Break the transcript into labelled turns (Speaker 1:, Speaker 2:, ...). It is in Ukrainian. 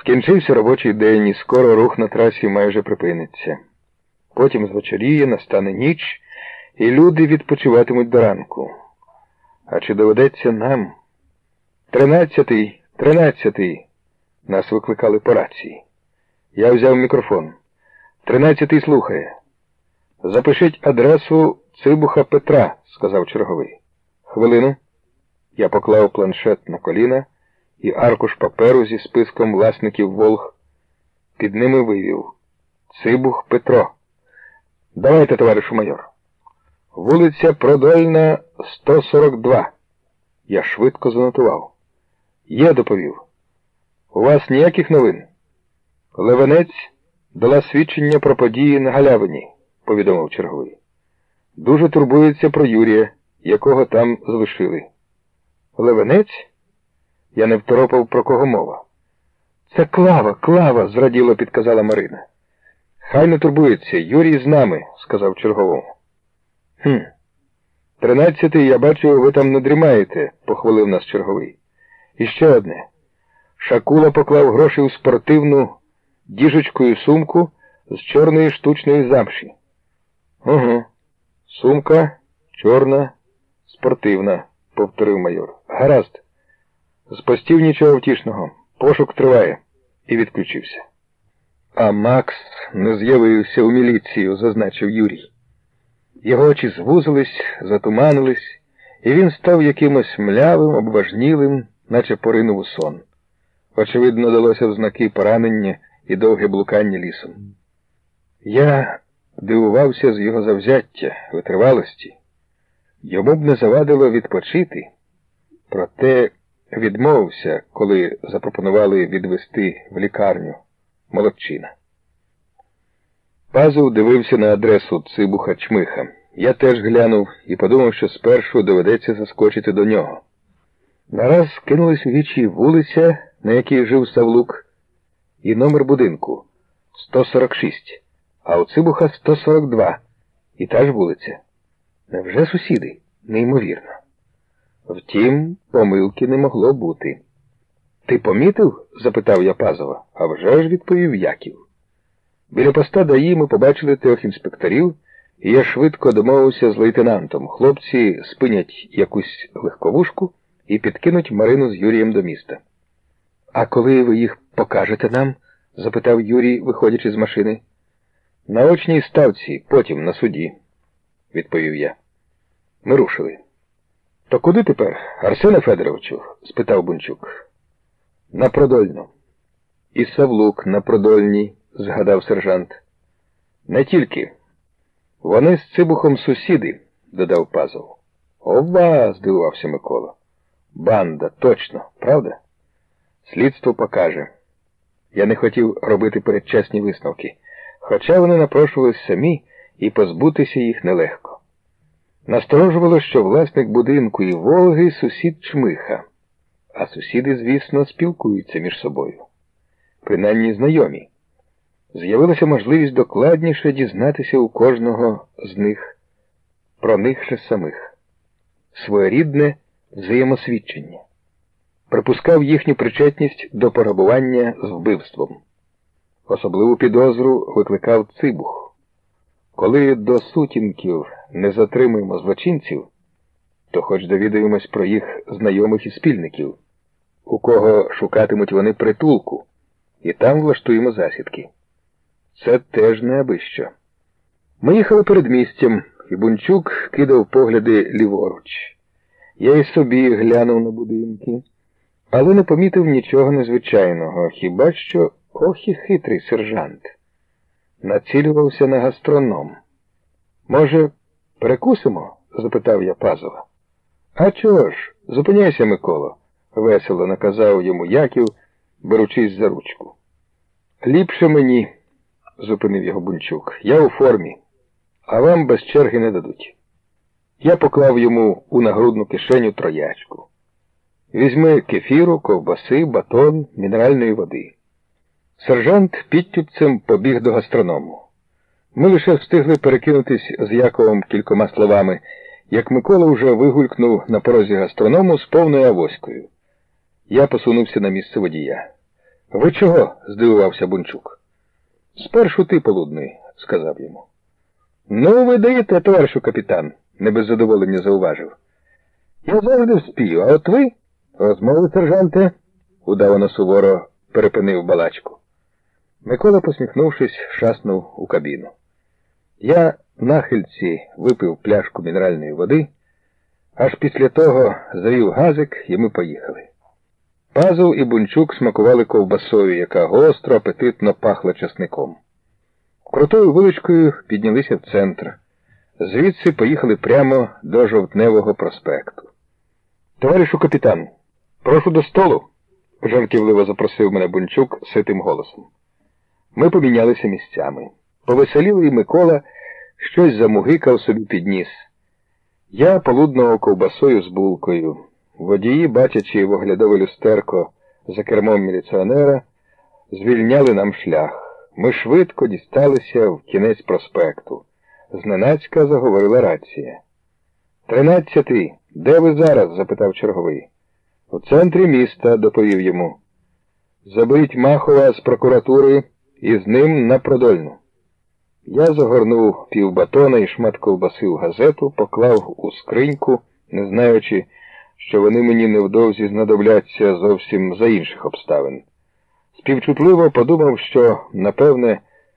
Speaker 1: Скінчився робочий день і скоро рух на трасі майже припиниться. Потім звечоріє, настане ніч, і люди відпочиватимуть до ранку. А чи доведеться нам? Тринадцятий, тринадцятий. Нас викликали по рації. Я взяв мікрофон. Тринадцятий слухає. Запишіть адресу Цибуха Петра, сказав черговий. Хвилину. Я поклав планшет на коліна і аркуш паперу зі списком власників Волг. Під ними вивів. Цибух Петро. Давайте, товаришу майор. Вулиця Продольна, 142. Я швидко занотував. Є, доповів. У вас ніяких новин? Левенець дала свідчення про події на галявині, повідомив черговий. Дуже турбується про Юрія, якого там залишили. Левенець? Я не второпав, про кого мова. Це клава, клава, зраділо підказала Марина. Хай не турбується, Юрій з нами, сказав черговому. Хм. Тринадцятий, я бачу, ви там не дрімаєте, похвалив нас черговий. І ще одне. Шакула поклав гроші у спортивну діжечкою сумку з чорної штучної замші. Угу. Сумка чорна, спортивна, повторив майор. Гаразд. З постів нічого втішного. Пошук триває. І відключився. А Макс не з'явився у міліцію, зазначив Юрій. Його очі звузились, затуманились, і він став якимось млявим, обважнілим, наче поринув у сон. Очевидно, далося в знаки поранення і довге блукання лісом. Я дивувався з його завзяття, витривалості. Йому б не завадило відпочити, проте відмовився, коли запропонували відвести в лікарню молодчина. Пазов дивився на адресу Цибуха Чмиха. Я теж глянув і подумав, що спершу доведеться заскочити до нього. Нараз кинулись у вічі вулиця, на якій жив Савлук, і номер будинку 146, а у Цибуха 142, і та ж вулиця. Невже сусіди? Неймовірно. Втім, помилки не могло бути. Ти помітив? запитав я Пазова, а вже ж відповів Яків. Біля поста даї ми побачили трьох інспекторів, і я швидко домовився з лейтенантом. Хлопці спинять якусь легковушку і підкинуть Марину з Юрієм до міста. А коли ви їх покажете нам? запитав Юрій, виходячи з машини. На очній ставці, потім на суді, відповів я. Ми рушили. То куди тепер, Арсене Федоровичу? спитав Бунчук. На Продольну. І Савлук на Продольній, згадав сержант. Не тільки. Вони з цибухом сусіди, додав Пазов. Ова, здивувався Микола. Банда, точно, правда? Слідство покаже. Я не хотів робити передчасні висновки, хоча вони напрошувались самі і позбутися їх нелегко. Насторожувало, що власник будинку і Волги сусід чмиха, а сусіди, звісно, спілкуються між собою. Принаймні знайомі. З'явилася можливість докладніше дізнатися у кожного з них про них же самих, своєрідне взаємосвідчення. Припускав їхню причетність до пограбування з вбивством. Особливу підозру викликав цибух. Коли до сутінків не затримуємо злочинців, то хоч довідаємось про їх знайомих і спільників, у кого шукатимуть вони притулку, і там влаштуємо засідки. Це теж не аби що. Ми їхали перед місцем, і Бунчук кидав погляди ліворуч. Я й собі глянув на будинки, але не помітив нічого незвичайного, хіба що ох і хитрий сержант. Націлювався на гастроном. Може, перекусимо? запитав я Пазова. А чого ж? Зупиняйся, Миколо, весело наказав йому Яків, беручись за ручку. Ліпше мені, зупинив його Бунчук, я у формі, а вам без черги не дадуть. Я поклав йому у нагрудну кишеню троячку. Візьми кефіру, ковбаси, батон, мінеральної води. Сержант підтюпцем побіг до гастроному. Ми лише встигли перекинутись з Яковом кількома словами, як Микола вже вигулькнув на порозі гастроному з повною авоською. Я посунувся на місце водія. Ви чого? здивувався Бунчук. Спершу ти полудний, сказав йому. Ну, ви даєте, товаришу капітан, не без задоволення зауважив. Я завжди вспію, а от ви, розмови, сержанте, удавано суворо перепинив балачку. Микола, посміхнувшись, шаснув у кабіну. Я нахильці випив пляшку мінеральної води, аж після того завів газик, і ми поїхали. Пазл і бунчук смакували ковбасою, яка гостро, апетитно пахла часником. Крутою вуличкою піднялися в центр. Звідси поїхали прямо до жовтневого проспекту. Товаришу капітан, прошу до столу, жартівливо запросив мене бунчук ситим голосом. Ми помінялися місцями. Повеселіли і Микола щось замугикав собі під ніс. Я полудного ковбасою з булкою. Водії, бачачи в оглядове люстерко за кермом міліціонера, звільняли нам шлях. Ми швидко дісталися в кінець проспекту. Зненацька заговорила рація. Тринадцятий, де ви зараз? запитав черговий. У центрі міста, доповів йому. Заберіть Махова з прокуратури і з ним на продольну. Я загорнув півбатона і шмат ковбаси в газету, поклав у скриньку, не знаючи, що вони мені невдовзі знадобляться зовсім за інших обставин. Співчутливо подумав, що, напевне,